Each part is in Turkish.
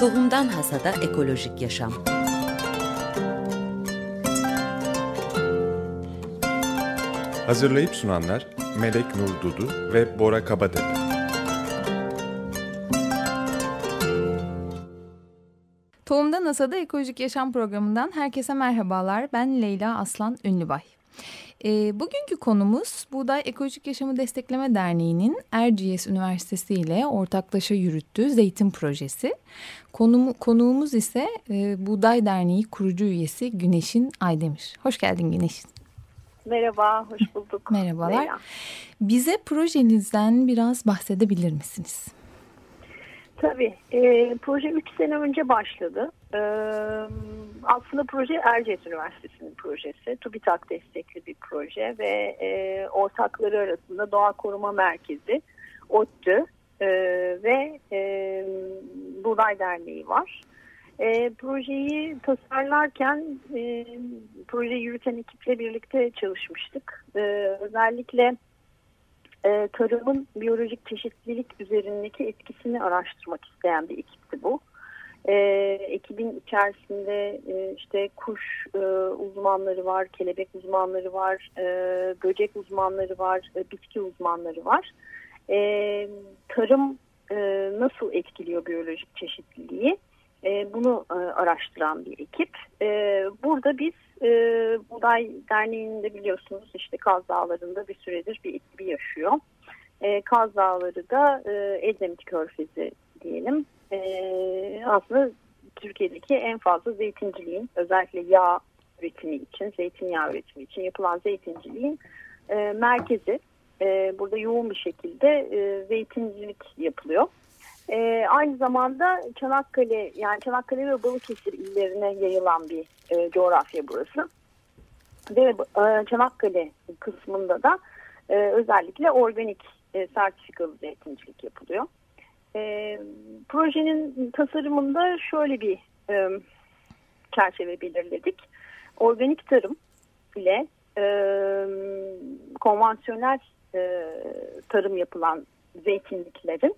Tohumdan Hasada Ekolojik Yaşam Hazırlayıp sunanlar Melek Nur Dudu ve Bora Kabadepe. Tohumdan Hasada Ekolojik Yaşam programından herkese merhabalar. Ben Leyla Aslan Ünlübay. E, bugünkü konumuz Buğday Ekolojik Yaşamı Destekleme Derneği'nin Erciyes Üniversitesi ile ortaklaşa yürüttüğü zeytin projesi. Konum, konuğumuz ise e, Buğday Derneği kurucu üyesi Güneşin Aydemir. Hoş geldin Güneşin. Merhaba, hoş bulduk. Merhabalar. Leyla. Bize projenizden biraz bahsedebilir misiniz? Tabii. E, proje 3 sene önce başladı. E, aslında proje Erciyes Üniversitesi'nin projesi. TÜBİTAK destekli bir proje ve e, ortakları arasında Doğa Koruma Merkezi, ODTÜ e, ve e, Buğday Derneği var. E, projeyi tasarlarken e, projeyi yürüten ekiple birlikte çalışmıştık. E, özellikle e, tarımın biyolojik çeşitlilik üzerindeki etkisini araştırmak isteyen bir ekipti bu. E, ekibin içerisinde e, işte kuş e, uzmanları var, kelebek uzmanları var, e, böcek uzmanları var, e, bitki uzmanları var. E, tarım e, nasıl etkiliyor biyolojik çeşitliliği? E, bunu e, araştıran bir ekip. E, burada biz e, Buğday Derneği'nde biliyorsunuz işte Kaz Dağları'nda bir süredir bir ekibi yaşıyor. E, Kaz Dağları da e, Edremit Körfezi diyelim. E, aslında Türkiye'deki en fazla zeytinciliğin özellikle yağ üretimi için, zeytinyağı üretimi için yapılan zeytinciliğin e, merkezi. E, burada yoğun bir şekilde e, zeytincilik yapılıyor. E, aynı zamanda Çanakkale yani Çanakkale ve Balıkesir illerine yayılan bir e, coğrafya burası. Ve e, Çanakkale kısmında da e, özellikle organik e, sertifikalı zeytincilik yapılıyor. E, projenin tasarımında şöyle bir e, çerçeve belirledik. Organik tarım ile e, konvansiyonel e, tarım yapılan zeytinliklerin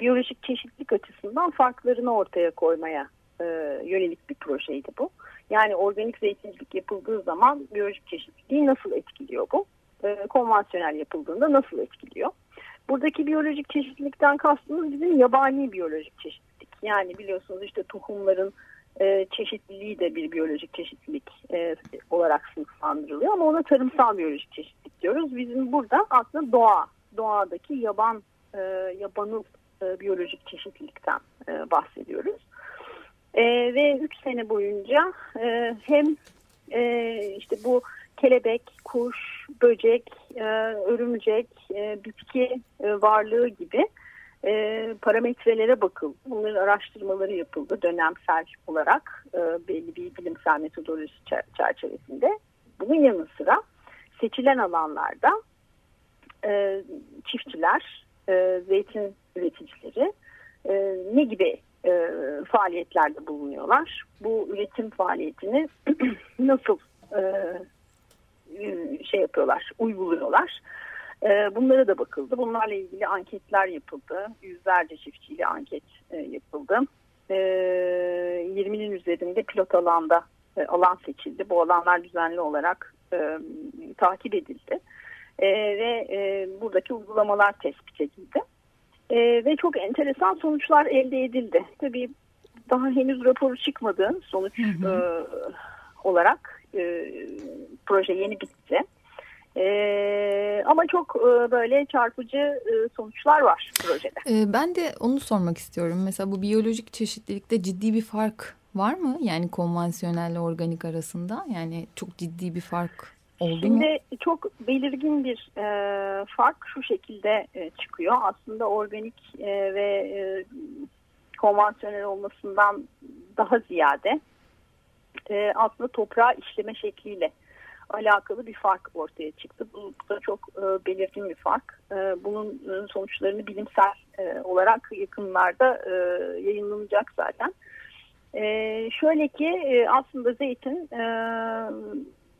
biyolojik çeşitlilik açısından farklarını ortaya koymaya e, yönelik bir projeydi bu. Yani organik zeytincilik yapıldığı zaman biyolojik çeşitliliği nasıl etkiliyor bu? E, konvansiyonel yapıldığında nasıl etkiliyor? Buradaki biyolojik çeşitlilikten kastımız bizim yabani biyolojik çeşitlilik. Yani biliyorsunuz işte tohumların e, çeşitliliği de bir biyolojik çeşitlilik e, olarak sınıflandırılıyor ama ona tarımsal biyolojik çeşitlilik diyoruz. Bizim burada aslında doğa, doğadaki yaban e, yabanıl e, biyolojik çeşitlilikten e, bahsediyoruz. E, ve 3 sene boyunca e, hem e, işte bu kelebek, kuş, böcek, e, örümcek, e, bitki e, varlığı gibi parametrelere bakıldı. Bunların araştırmaları yapıldı dönemsel olarak e, belli bir bilimsel metodoloji çerçevesinde. Bunun yanı sıra seçilen alanlarda çiftçiler, zeytin üreticileri ne gibi faaliyetlerde bulunuyorlar? Bu üretim faaliyetini nasıl şey yapıyorlar, uyguluyorlar? E, bunlara da bakıldı. Bunlarla ilgili anketler yapıldı. Yüzlerce çiftçiyle anket e, yapıldı. E, 20'nin üzerinde pilot alanda e, alan seçildi. Bu alanlar düzenli olarak e, takip edildi. E, ve buradaki uygulamalar tespit edildi. Ve çok enteresan sonuçlar elde edildi. Tabii daha henüz raporu çıkmadı sonuç hı hı. Olarak e, proje yeni bitti. Ee, ama çok e, böyle çarpıcı e, sonuçlar var projede. Ee, ben de onu sormak istiyorum. Mesela bu biyolojik çeşitlilikte ciddi bir fark var mı? Yani konvansiyonelle organik arasında yani çok ciddi bir fark Oldu Şimdi mu? çok belirgin bir e, fark şu şekilde e, çıkıyor. Aslında organik e, ve e, konvansiyonel olmasından daha ziyade e, aslında toprağı işleme şekliyle alakalı bir fark ortaya çıktı. Bu, da çok e, belirgin bir fark. E, bunun sonuçlarını bilimsel e, olarak yakınlarda e, yayınlanacak zaten. E, şöyle ki e, aslında zeytin e,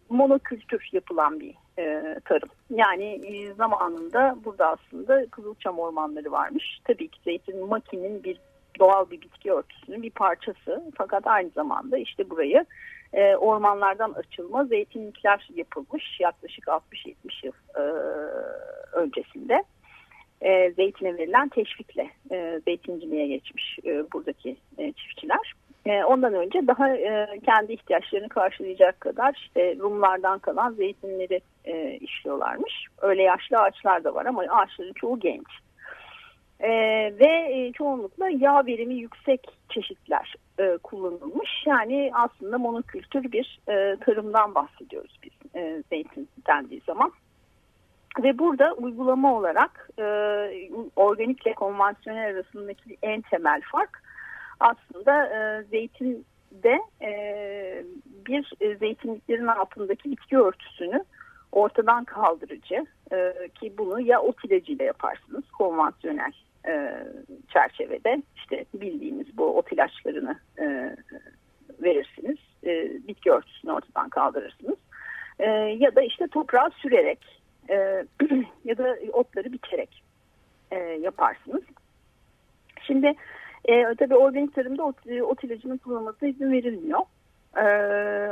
monokültür yapılan bir e, tarım. Yani e, zamanında burada aslında Kızılçam ormanları varmış. Tabii ki zeytin makinin bir doğal bir bitki örtüsünün bir parçası. Fakat aynı zamanda işte burayı e, ormanlardan açılma zeytinlikler yapılmış yaklaşık 60-70 yıl e, öncesinde. E, zeytine verilen teşvikle e, zeytinciliğe geçmiş e, buradaki e, çiftçiler. E, ondan önce daha e, kendi ihtiyaçlarını karşılayacak kadar işte Rumlardan kalan zeytinleri e, işliyorlarmış. Öyle yaşlı ağaçlar da var ama ağaçların çoğu genç. E, ve çoğunlukla yağ verimi yüksek çeşitler e, kullanılmış. Yani aslında monokültür bir e, tarımdan bahsediyoruz biz e, zeytin dendiği zaman. Ve burada uygulama olarak e, organikle konvansiyonel arasındaki en temel fark aslında e, zeytinde e, bir e, zeytinliklerin altındaki bitki örtüsünü ortadan kaldırıcı e, ki bunu ya ot ilacıyla yaparsınız konvansiyonel e, çerçevede işte bildiğimiz bu ot ilaçlarını e, verirsiniz e, bitki örtüsünü ortadan kaldırırsınız e, ya da işte toprağa sürerek e, ya da otları biçerek e, yaparsınız. Şimdi e, tabii organik tarımda ot, ot ilacının kullanılmasına izin verilmiyor. E,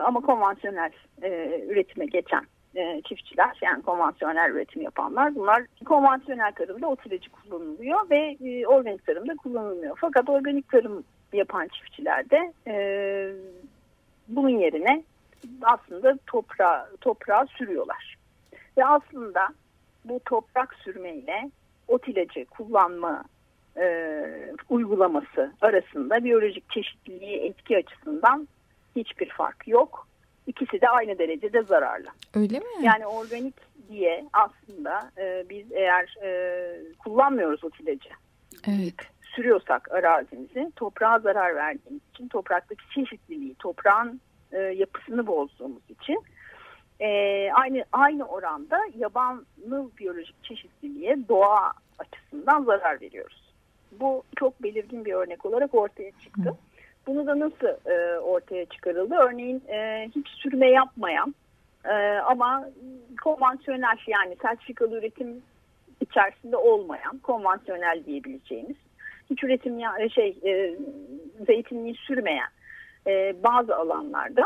ama konvansiyonel e, üretime geçen e, çiftçiler yani konvansiyonel üretim yapanlar bunlar konvansiyonel tarımda ot ilacı kullanılıyor ve e, organik tarımda kullanılmıyor. Fakat organik tarım yapan çiftçiler de e, bunun yerine aslında toprağa, toprağa sürüyorlar. Ve aslında bu toprak sürmeyle ot ilacı kullanma e, uygulaması arasında biyolojik çeşitliliği etki açısından hiçbir fark yok. İkisi de aynı derecede zararlı. Öyle mi? Yani organik diye aslında e, biz eğer e, kullanmıyoruz ot ilacı. Evet. Sürüyorsak arazimizi toprağa zarar verdiğimiz için topraktaki çeşitliliği, toprağın e, yapısını bozduğumuz için e, aynı aynı oranda yabanlı biyolojik çeşitliliğe doğa açısından zarar veriyoruz. Bu çok belirgin bir örnek olarak ortaya çıktı. Bunu da nasıl e, ortaya çıkarıldı? Örneğin e, hiç sürme yapmayan e, ama konvansiyonel yani sertifikalı üretim içerisinde olmayan konvansiyonel diyebileceğimiz hiç üretim ya, şey e, zeytinliği sürmeyen e, bazı alanlarda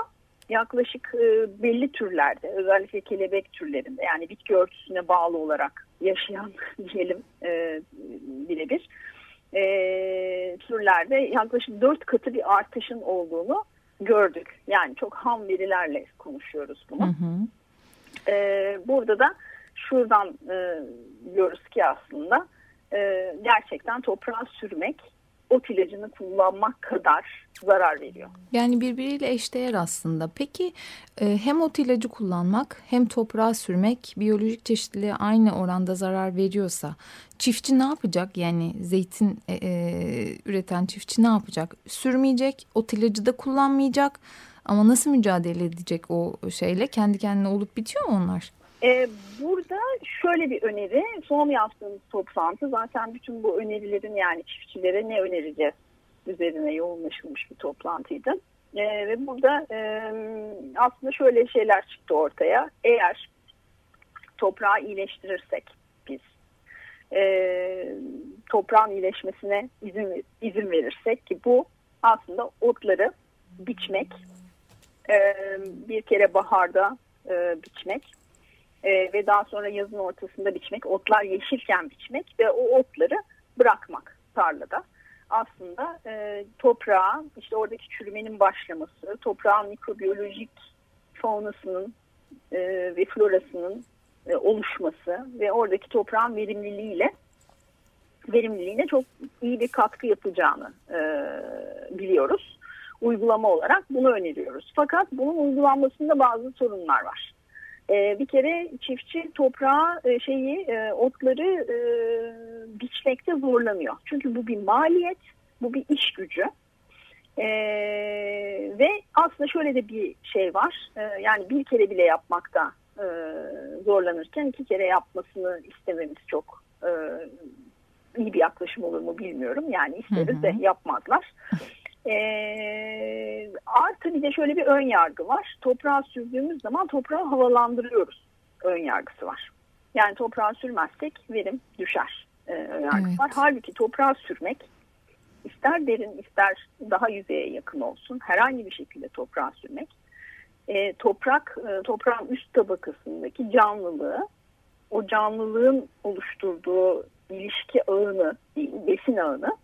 yaklaşık e, belli türlerde özellikle kelebek türlerinde yani bitki örtüsüne bağlı olarak yaşayan diyelim e, birebir e, türlerde yaklaşık dört katı bir artışın olduğunu gördük. Yani çok ham verilerle konuşuyoruz bunu. Hı hı. E, burada da şuradan e, diyoruz ki aslında e, gerçekten toprağa sürmek ot ilacını kullanmak kadar zarar veriyor. Yani birbiriyle eşdeğer aslında. Peki e, hem ot ilacı kullanmak hem toprağa sürmek biyolojik çeşitliliğe aynı oranda zarar veriyorsa çiftçi ne yapacak? Yani zeytin e, e, üreten çiftçi ne yapacak? Sürmeyecek, ot ilacı da kullanmayacak ama nasıl mücadele edecek o şeyle? Kendi kendine olup bitiyor mu onlar? Ee, burada şöyle bir öneri, son yaptığımız toplantı zaten bütün bu önerilerin yani çiftçilere ne önereceğiz üzerine yoğunlaşılmış bir toplantıydı. Ee, ve burada e, aslında şöyle şeyler çıktı ortaya. Eğer toprağı iyileştirirsek biz, e, toprağın iyileşmesine izin, izin verirsek ki bu aslında otları biçmek, e, bir kere baharda biçmek e, ve daha sonra yazın ortasında biçmek, otlar yeşilken biçmek ve o otları bırakmak tarlada. Aslında e, toprağa işte oradaki çürümenin başlaması, toprağın mikrobiyolojik faunasının e, ve florasının e, oluşması ve oradaki toprağın verimliliğiyle verimliliğine çok iyi bir katkı yapacağını e, biliyoruz. Uygulama olarak bunu öneriyoruz. Fakat bunun uygulanmasında bazı sorunlar var. E, bir kere çiftçi toprağa e, şeyi e, otları e, biçmekte zorlanıyor. Çünkü bu bir maliyet, bu bir iş gücü. E, ve aslında şöyle de bir şey var. E, yani bir kere bile yapmakta e, zorlanırken iki kere yapmasını istememiz çok e, iyi bir yaklaşım olur mu bilmiyorum. Yani isteriz de yapmazlar. E, artı bir de şöyle bir ön yargı var. Toprağa sürdüğümüz zaman toprağı havalandırıyoruz ön yargısı var. Yani toprağa sürmezsek verim düşer e, ön yargısı evet. var. Halbuki toprağa sürmek ister derin ister daha yüzeye yakın olsun herhangi bir şekilde toprağa sürmek e, toprak e, toprağın üst tabakasındaki canlılığı o canlılığın oluşturduğu ilişki ağını besin ağını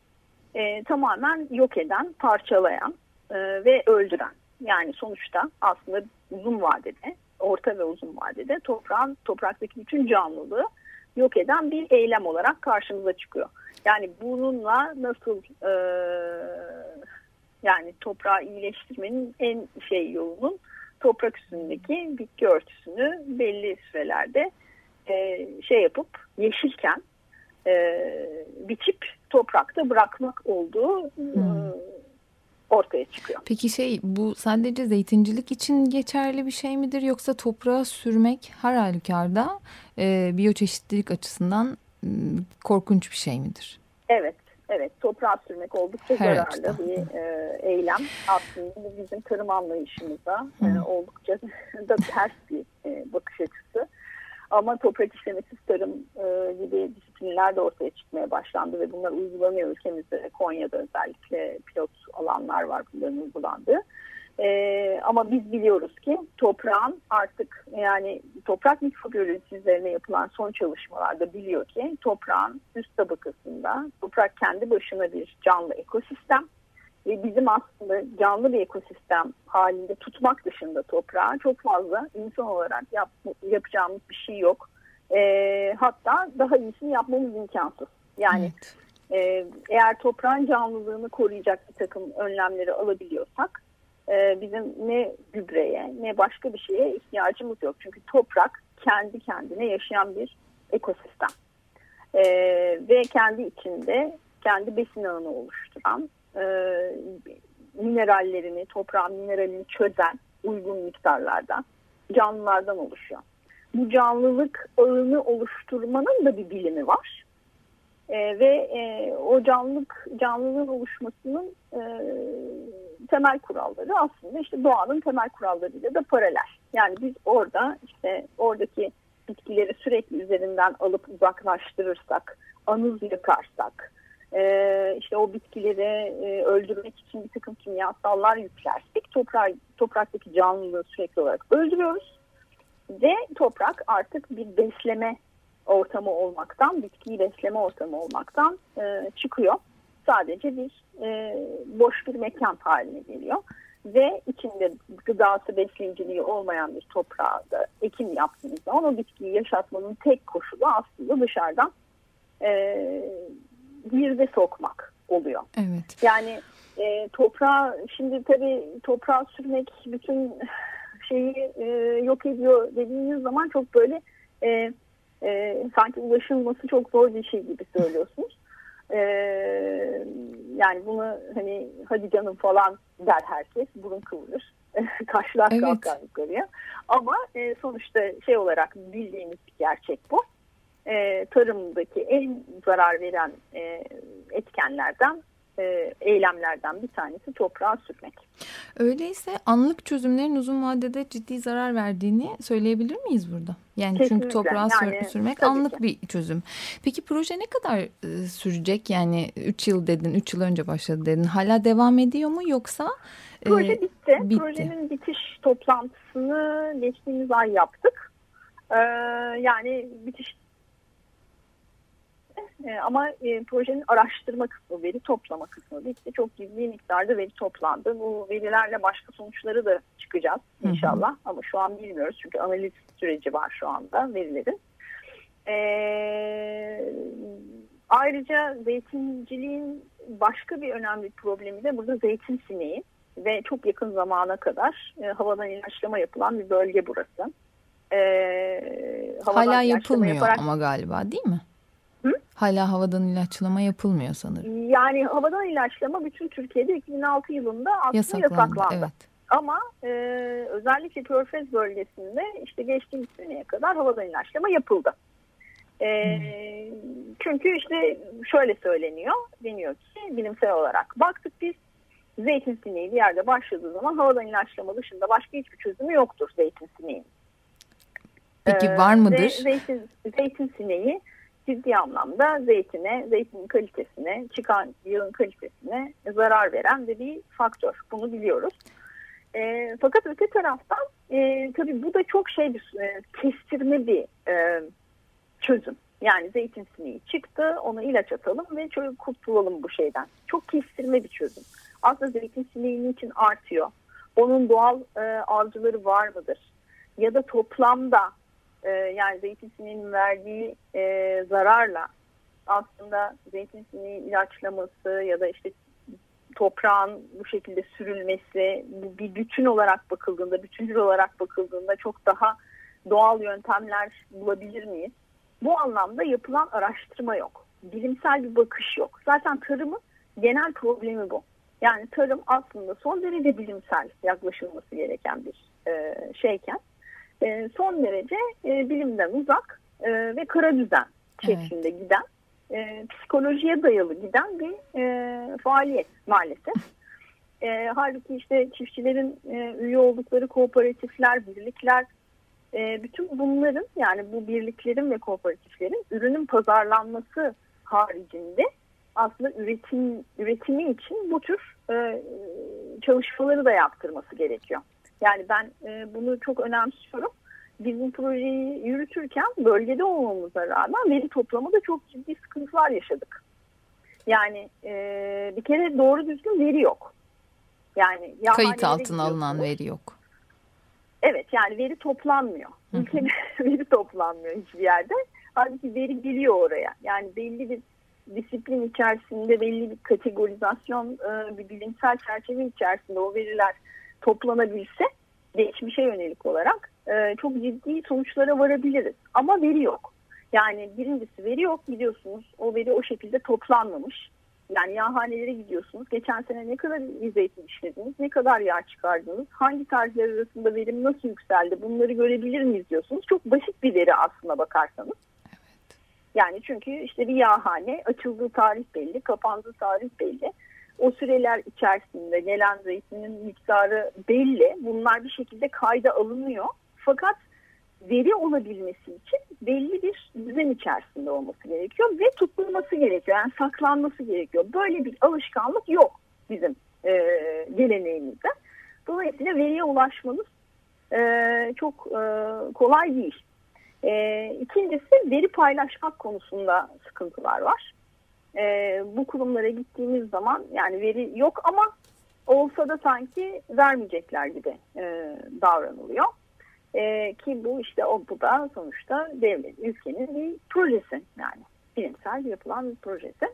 e, tamamen yok eden parçalayan e, ve öldüren yani sonuçta aslında uzun vadede orta ve uzun vadede toprağın topraktaki bütün canlılığı yok eden bir eylem olarak karşımıza çıkıyor. Yani bununla nasıl e, yani toprağı iyileştirmenin en şey yolunun toprak üstündeki bitki örtüsünü belli sürelerde e, şey yapıp yeşilken e, biçip toprakta bırakmak olduğu e, hmm. ortaya çıkıyor. Peki şey bu sadece zeytincilik için geçerli bir şey midir yoksa toprağa sürmek her halükarda e, biyoçeşitlilik açısından korkunç bir şey midir? Evet, evet. Toprağa sürmek oldukça Her zararlı açıdan. bir e, eylem. Aslında bizim tarım anlayışımıza e, oldukça da ters bir e, bakış açısı. Ama toprak işlemesiz tarım e, gibi disiplinler de ortaya çıkmaya başlandı ve bunlar uygulanıyor ülkemizde. Konya'da özellikle pilot alanlar var bunların uygulandığı. Ee, ama biz biliyoruz ki toprağın artık yani toprak mikrobiyolojisi üzerine yapılan son çalışmalarda biliyor ki toprağın üst tabakasında toprak kendi başına bir canlı ekosistem ve bizim aslında canlı bir ekosistem halinde tutmak dışında toprağı çok fazla insan olarak yap, yapacağımız bir şey yok. Ee, hatta daha iyisini yapmamız imkansız. Yani evet. e, eğer toprağın canlılığını koruyacak bir takım önlemleri alabiliyorsak e, bizim ne gübreye ne başka bir şeye ihtiyacımız yok. Çünkü toprak kendi kendine yaşayan bir ekosistem. E, ve kendi içinde kendi besin ağını oluşturan e, minerallerini, toprağın mineralini çözen uygun miktarlarda canlılardan oluşuyor. Bu canlılık ağını oluşturmanın da bir bilimi var. E, ve e, o canlılık canlılığın oluşmasının e, temel kuralları aslında işte doğanın temel kurallarıyla da paralel. Yani biz orada işte oradaki bitkileri sürekli üzerinden alıp uzaklaştırırsak, anız yakarsak, e, işte o bitkileri e, öldürmek için bir takım kimyasallar yüklersek toprak, topraktaki canlılığı sürekli olarak öldürüyoruz. Ve toprak artık bir besleme ortamı olmaktan, bitkiyi besleme ortamı olmaktan e, çıkıyor. Sadece bir e, boş bir mekan haline geliyor. Ve içinde gıdası besleyiciliği olmayan bir toprağda ekim yaptığınız zaman o bitkiyi yaşatmanın tek koşulu aslında dışarıdan e, girde sokmak oluyor. Evet. Yani e, toprağa şimdi tabii toprağa sürmek bütün şeyi e, yok ediyor dediğiniz zaman çok böyle e, e, sanki ulaşılması çok zor bir şey gibi söylüyorsunuz. E, yani bunu hani hadi canım falan der herkes burun kıvırır. Kaşlar evet. kalkar yukarıya. Ama e, sonuçta şey olarak bildiğimiz bir gerçek bu. E, tarımdaki en zarar veren e, etkenlerden e, eylemlerden bir tanesi toprağa sürmek. Öyleyse anlık çözümlerin uzun vadede ciddi zarar verdiğini söyleyebilir miyiz burada? Yani Kesinlikle. çünkü toprağa yani, sürmek anlık ki. bir çözüm. Peki proje ne kadar e, sürecek? Yani 3 yıl dedin, 3 yıl önce başladı dedin. Hala devam ediyor mu yoksa? E, Proje bitti. bitti. Projenin bitiş toplantısını geçtiğimiz ay yaptık. Ee, yani bitiş e, ama e, projenin araştırma kısmı, veri toplama kısmı bitti. Çok ciddi miktarda veri toplandı. Bu verilerle başka sonuçları da çıkacağız inşallah. Hı hı. Ama şu an bilmiyoruz çünkü analiz süreci var şu anda verilerin. E, ayrıca zeytinciliğin başka bir önemli problemi de burada zeytin sineği ve çok yakın zamana kadar e, havadan ilaçlama yapılan bir bölge burası. E, Hala yapılmıyor yaparak, ama galiba değil mi? Hala havadan ilaçlama yapılmıyor sanırım. Yani havadan ilaçlama bütün Türkiye'de 2006 yılında aslında yasaklandı. yasaklandı. Evet. Ama e, özellikle Körfez bölgesinde işte geçtiğimiz seneye kadar havadan ilaçlama yapıldı. E, hmm. Çünkü işte şöyle söyleniyor, deniyor ki bilimsel olarak baktık biz zeytin sineği bir yerde başladığı zaman havadan ilaçlama dışında başka hiçbir çözümü yoktur zeytin sineğinin. Peki var mıdır? Zeytin, zeytin sineği ciddi anlamda zeytine, zeytinin kalitesine, çıkan yağın kalitesine zarar veren de bir faktör. Bunu biliyoruz. E, fakat öte taraftan e, tabii bu da çok şey bir e, kestirme bir e, çözüm. Yani zeytin sineği çıktı, ona ilaç atalım ve çok kurtulalım bu şeyden. Çok kestirme bir çözüm. Aslında zeytin sineği için artıyor? Onun doğal e, avcıları var mıdır? Ya da toplamda e, yani zeytin sineğinin verdiği e, zararla aslında zeytin sineği ilaçlaması ya da işte toprağın bu şekilde sürülmesi bir bütün olarak bakıldığında, bütüncül olarak bakıldığında çok daha doğal yöntemler bulabilir miyiz? Bu anlamda yapılan araştırma yok. Bilimsel bir bakış yok. Zaten tarımın genel problemi bu. Yani tarım aslında son derece bilimsel yaklaşılması gereken bir e, şeyken e, son derece e, bilimden uzak e, ve kara düzen şeklinde evet. giden e, psikolojiye dayalı giden bir e, faaliyet maalesef. E, halbuki işte çiftçilerin e, üye oldukları kooperatifler, birlikler, e, bütün bunların yani bu birliklerin ve kooperatiflerin ürünün pazarlanması haricinde aslında üretim üretimi için bu tür e, çalışmaları da yaptırması gerekiyor. Yani ben e, bunu çok önemsiyorum bizim projeyi yürütürken bölgede olmamıza rağmen veri toplamada çok ciddi sıkıntılar yaşadık. Yani e, bir kere doğru düzgün veri yok. Yani kayıt altına alınan veri yok. Evet yani veri toplanmıyor. Ülkede veri toplanmıyor hiçbir yerde. Halbuki veri geliyor oraya. Yani belli bir disiplin içerisinde belli bir kategorizasyon, e, bir bilimsel çerçeve içerisinde o veriler toplanabilse geçmişe yönelik olarak e, çok ciddi sonuçlara varabiliriz. Ama veri yok. Yani birincisi veri yok biliyorsunuz. O veri o şekilde toplanmamış. Yani yağhanelere gidiyorsunuz. Geçen sene ne kadar zeytin işlediniz? Ne kadar yağ çıkardınız? Hangi tarihler arasında verim nasıl yükseldi? Bunları görebilir miyiz diyorsunuz. Çok basit bir veri aslında bakarsanız. Yani çünkü işte bir yağhane açıldığı tarih belli, kapandığı tarih belli o süreler içerisinde gelen zeytinin miktarı belli. Bunlar bir şekilde kayda alınıyor. Fakat veri olabilmesi için belli bir düzen içerisinde olması gerekiyor ve tutulması gerekiyor. Yani saklanması gerekiyor. Böyle bir alışkanlık yok bizim e, geleneğimizde. Dolayısıyla veriye ulaşmamız e, çok e, kolay değil. E, ikincisi veri paylaşmak konusunda sıkıntılar var e, bu kurumlara gittiğimiz zaman yani veri yok ama olsa da sanki vermeyecekler gibi e, davranılıyor. E, ki bu işte o bu da sonuçta devlet ülkenin bir projesi yani bilimsel yapılan bir projesi.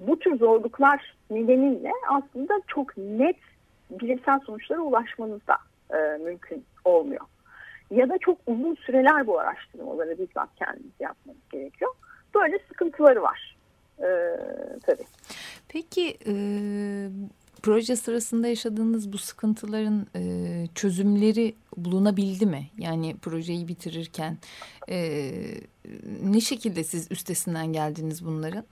Bu tür zorluklar nedeniyle aslında çok net bilimsel sonuçlara ulaşmanız da e, mümkün olmuyor. Ya da çok uzun süreler bu araştırmaları bizzat kendiniz yapmanız gerekiyor. Böyle sıkıntıları var e, tabii. Peki e, proje sırasında yaşadığınız bu sıkıntıların e, çözümleri bulunabildi mi? Yani projeyi bitirirken e, ne şekilde siz üstesinden geldiniz bunların?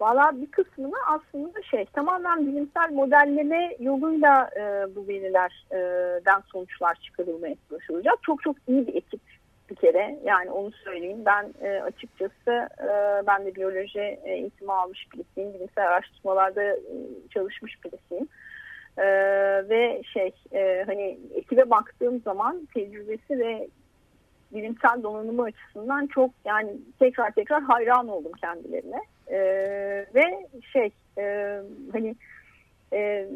Valla bir kısmını aslında şey tamamen bilimsel modelleme yoluyla e, bu verilerden sonuçlar çıkarılmaya çalışılacak. Çok çok iyi bir ekip bir kere. Yani onu söyleyeyim. Ben e, açıkçası e, ben de biyoloji e, eğitimi almış birisiyim. Bilimsel araştırmalarda e, çalışmış birisiyim. E, ve şey e, hani ekibe baktığım zaman tecrübesi ve bilimsel donanımı açısından çok yani tekrar tekrar hayran oldum kendilerine. E, ve şey e, hani e,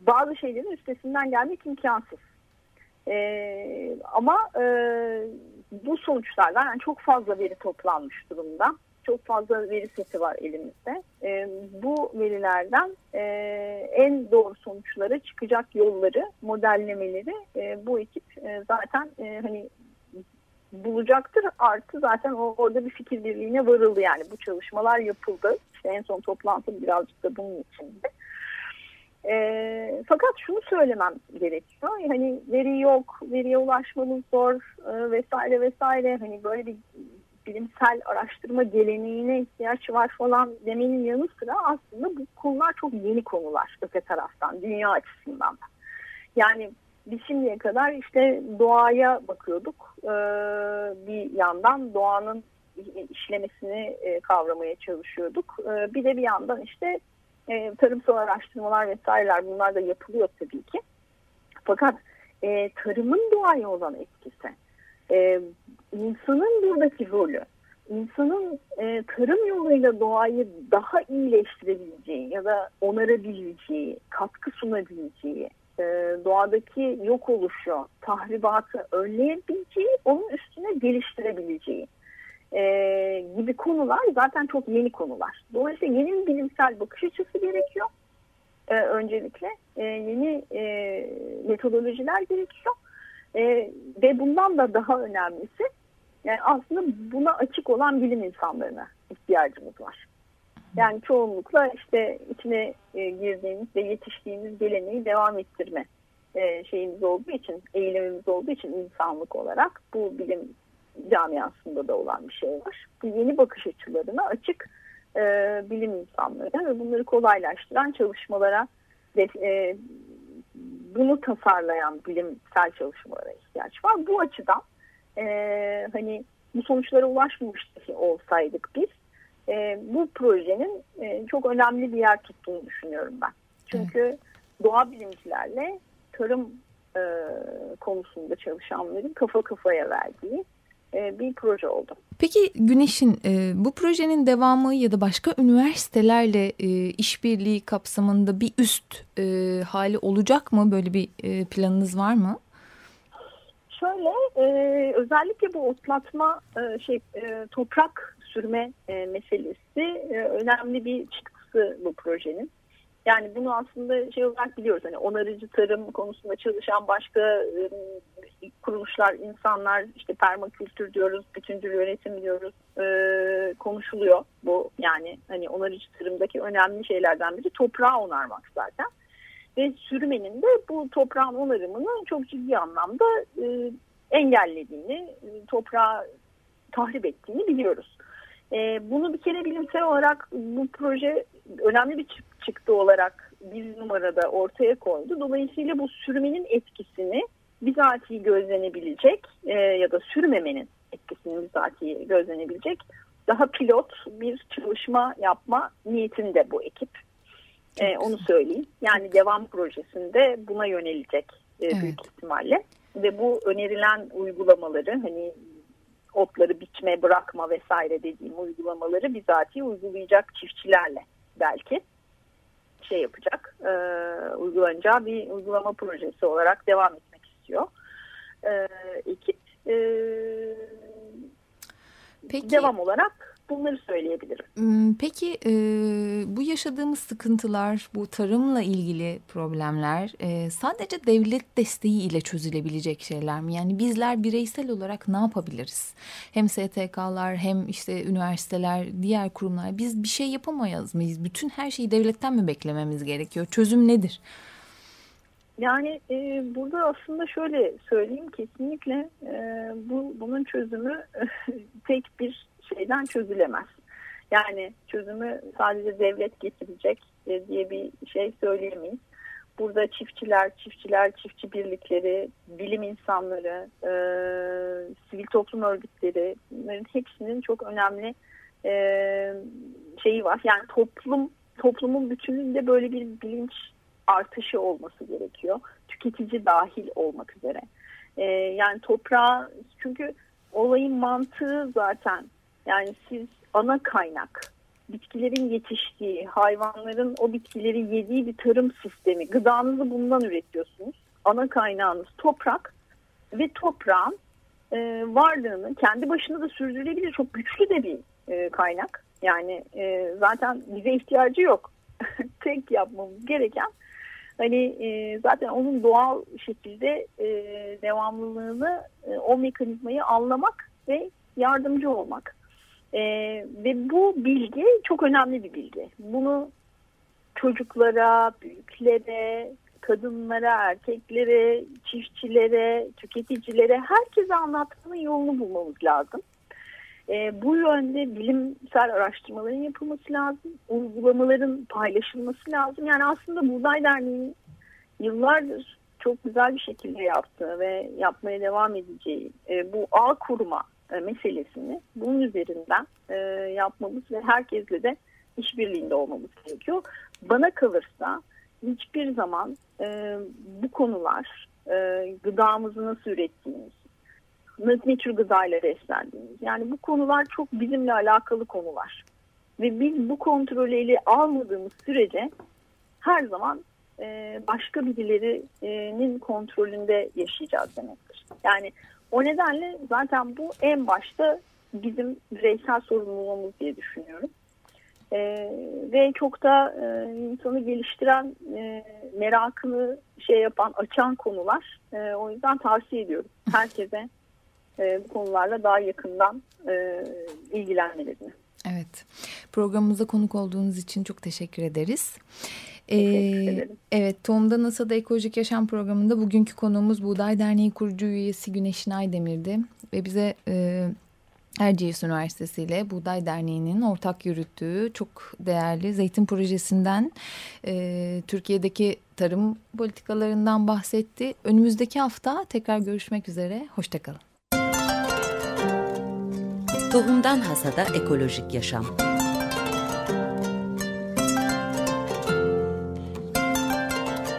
bazı şeylerin üstesinden gelmek imkansız. E, ama e, bu sonuçlardan yani çok fazla veri toplanmış durumda. Çok fazla veri seti var elimizde. E, bu verilerden e, en doğru sonuçlara çıkacak yolları, modellemeleri e, bu ekip e, zaten e, hani bulacaktır. Artı zaten orada bir fikir birliğine varıldı yani bu çalışmalar yapıldı. İşte en son toplantı birazcık da bunun içinde. E, fakat şunu söylemem gerekiyor. Hani veri yok, veriye ulaşmamız zor e, vesaire vesaire. Hani böyle bir bilimsel araştırma geleneğine ihtiyaç var falan demenin yanı sıra aslında bu konular çok yeni konular öte taraftan, dünya açısından. Yani biz şimdiye kadar işte doğaya bakıyorduk. E, bir yandan doğanın işlemesini e, kavramaya çalışıyorduk. E, bir de bir yandan işte e, tarımsal araştırmalar vesaireler bunlar da yapılıyor tabii ki. Fakat e, tarımın doğaya olan etkisi, e, insanın buradaki rolü, insanın e, tarım yoluyla doğayı daha iyileştirebileceği ya da onarabileceği, katkı sunabileceği, e, doğadaki yok oluşu, tahribatı önleyebileceği, onun üstüne geliştirebileceği e, gibi konular zaten çok yeni konular. Dolayısıyla yeni bilimsel bakış açısı gerekiyor. E, öncelikle e, yeni e, metodolojiler gerekiyor. E, ve bundan da daha önemlisi yani aslında buna açık olan bilim insanlarına ihtiyacımız var. Yani çoğunlukla işte içine e, girdiğimiz ve yetiştiğimiz geleneği devam ettirme e, şeyimiz olduğu için, eğilimimiz olduğu için insanlık olarak bu bilim camiasında da olan bir şey var. Bu yeni bakış açılarına açık e, bilim insanları ve bunları kolaylaştıran çalışmalara ve e, bunu tasarlayan bilimsel çalışmalara ihtiyaç var. Bu açıdan e, hani bu sonuçlara ulaşmamış olsaydık biz e, bu projenin e, çok önemli bir yer tuttuğunu düşünüyorum ben. Çünkü evet. doğa bilimcilerle tarım e, konusunda çalışanların kafa kafaya verdiği bir proje oldu. Peki Güneş'in e, bu projenin devamı ya da başka üniversitelerle e, işbirliği kapsamında bir üst e, hali olacak mı? Böyle bir e, planınız var mı? Şöyle e, özellikle bu otlatma e, şey e, toprak sürme e, meselesi e, önemli bir çıktısı bu projenin. Yani bunu aslında şey olarak biliyoruz. Hani onarıcı tarım konusunda çalışan başka e, kuruluşlar, insanlar işte permakültür diyoruz, bütüncül yönetim diyoruz e, konuşuluyor. Bu yani hani onarıcı tarımdaki önemli şeylerden biri toprağı onarmak zaten. Ve sürmenin de bu toprağın onarımını çok ciddi anlamda e, engellediğini, e, toprağı tahrip ettiğini biliyoruz. E, bunu bir kere bilimsel olarak bu proje önemli bir çıktı olarak bir numarada ortaya koydu. Dolayısıyla bu sürmenin etkisini bizatihi gözlenebilecek e, ya da sürmemenin etkisini bizatihi gözlenebilecek daha pilot bir çalışma yapma niyetinde bu ekip. E, onu söyleyeyim. Yani devam projesinde buna yönelecek e, evet. büyük ihtimalle. Ve bu önerilen uygulamaları hani otları biçme, bırakma vesaire dediğim uygulamaları bizatihi uygulayacak çiftçilerle belki şey yapacak, e, uygulanacağı bir uygulama projesi olarak devam etmek istiyor. E, ekip e, Peki, devam olarak bunları söyleyebilirim. Hmm, peki e, bu yaşadığımız sıkıntılar, bu tarımla ilgili problemler e, sadece devlet desteği ile çözülebilecek şeyler mi? Yani bizler bireysel olarak ne yapabiliriz? Hem STK'lar hem işte üniversiteler, diğer kurumlar biz bir şey yapamayız mıyız? Bütün her şeyi devletten mi beklememiz gerekiyor? Çözüm nedir? Yani e, burada aslında şöyle söyleyeyim kesinlikle e, bu bunun çözümü tek bir şeyden çözülemez. Yani çözümü sadece devlet getirecek e, diye bir şey söyleyemeyiz. Burada çiftçiler, çiftçiler, çiftçi birlikleri, bilim insanları, e, sivil toplum örgütleri bunların hepsinin çok önemli e, şeyi var. Yani toplum toplumun bütününde böyle bir bilinç artışı olması gerekiyor. Tüketici dahil olmak üzere. E, yani toprağa çünkü olayın mantığı zaten yani siz ana kaynak, bitkilerin yetiştiği, hayvanların o bitkileri yediği bir tarım sistemi. Gıdanızı bundan üretiyorsunuz. Ana kaynağınız toprak ve toprağın e, varlığını kendi başına da sürdürülebilir çok güçlü de bir e, kaynak. Yani e, zaten bize ihtiyacı yok. Tek yapmamız gereken hani e, zaten onun doğal şekilde e, devamlılığını, e, o mekanizmayı anlamak ve yardımcı olmak. E, ve bu bilgi çok önemli bir bilgi. Bunu çocuklara, büyüklere, kadınlara, erkeklere, çiftçilere, tüketicilere herkese anlatmanın yolunu bulmamız lazım. E, bu yönde bilimsel araştırmaların yapılması lazım, uygulamaların paylaşılması lazım. Yani aslında Buğday Derneği yıllardır çok güzel bir şekilde yaptığı ve yapmaya devam edeceği e, bu ağ kurma e, meselesini bunun üzerinden e, yapmamız ve herkesle de işbirliğinde olmamız gerekiyor. Bana kalırsa hiçbir zaman e, bu konular e, gıdamızı nasıl ürettiğimiz, ne tür gıdayla beslendiğimiz yani bu konular çok bizimle alakalı konular. Ve biz bu kontrolü ele almadığımız sürece her zaman başka birilerinin kontrolünde yaşayacağız demektir. Yani o nedenle zaten bu en başta bizim bireysel sorumluluğumuz diye düşünüyorum. E, ve çok da e, insanı geliştiren, e, merakını şey yapan, açan konular. E, o yüzden tavsiye ediyorum herkese e, bu konularla daha yakından e, ilgilenmelerini. Evet, programımıza konuk olduğunuz için çok teşekkür ederiz. Ee, evet, Tohum'da NASA'da Ekolojik Yaşam Programı'nda bugünkü konuğumuz Buğday Derneği kurucu üyesi Güneş Naydemir'di. Ve bize e, Erciyes Üniversitesi ile Buğday Derneği'nin ortak yürüttüğü çok değerli zeytin projesinden e, Türkiye'deki tarım politikalarından bahsetti. Önümüzdeki hafta tekrar görüşmek üzere, hoşçakalın. Tohumdan Hasada Ekolojik Yaşam